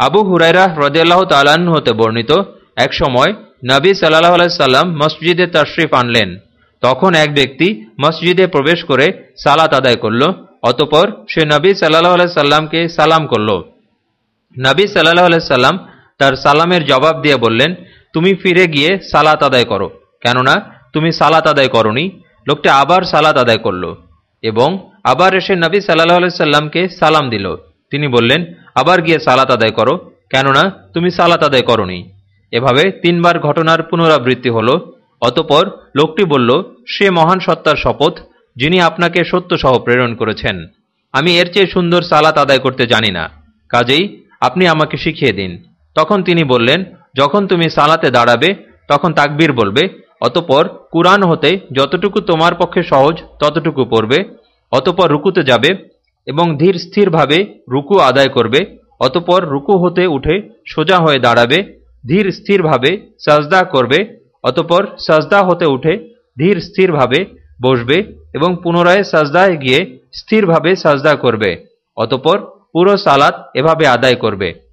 আবু হুরাইরা হ্রদিয়াল্লাহ তালান হতে বর্ণিত, এক সময় নবী সাল্লাহ আলাইসাল্লাম মসজিদে তশরিফ আনলেন। তখন এক ব্যক্তি মসজিদে প্রবেশ করে সালাত আদায় করল, অতপর সে নবী সাল্লাহ আলাইসাল্লামকে সালাম করল। নবী সাল্লাহ আলাইসাল্লাম তার সালামের জবাব দিয়ে বললেন, তুমি ফিরে গিয়ে সালাত আদায় করো, কেননা তুমি সালাত আদায় করনি। লোকটি আবার সালাত আদায় করল এবং আবার এসে নবী সাল্লাহ আলাইসাল্লামকে সালাম দিল। তিনি বললেন আবার গিয়ে সালাত আদায় করো। কেননা, তুমি সালাত আদায় করনি। এভাবে তিনবার ঘটনার পুনরাবৃত্তি হল। অতপর লোকটি বলল, সে মহান সত্তার শপথ, যিনি আপনাকে সত্য সহ প্রেরণ করেছেন। আমি এর চেয়ে সুন্দর সালাত আদায় করতে জানি না। কাজেই আপনি আমাকে শিখিয়ে দিন। তখন তিনি বললেন, যখন তুমি সালাতে দাঁড়াবে, তখন তাকবীর বলবে। অতপর কুরআন হতে যতটুকু তোমার পক্ষে সহজ, ততটুকু পড়বে। অতপর রুকুতে যাবে এবং ধীর স্থিরভাবে রুকু আদায় করবে, অতপর রুকু হতে উঠে সোজা হয়ে দাঁড়াবে, ধীর স্থিরভাবে সাজদা করবে, অতপর সাজদা হতে উঠে ধীর স্থিরভাবে বসবে এবং পুনরায় সাজদায় গিয়ে স্থিরভাবে সাজদা করবে, অতপর পুরো সালাত এভাবে আদায় করবে।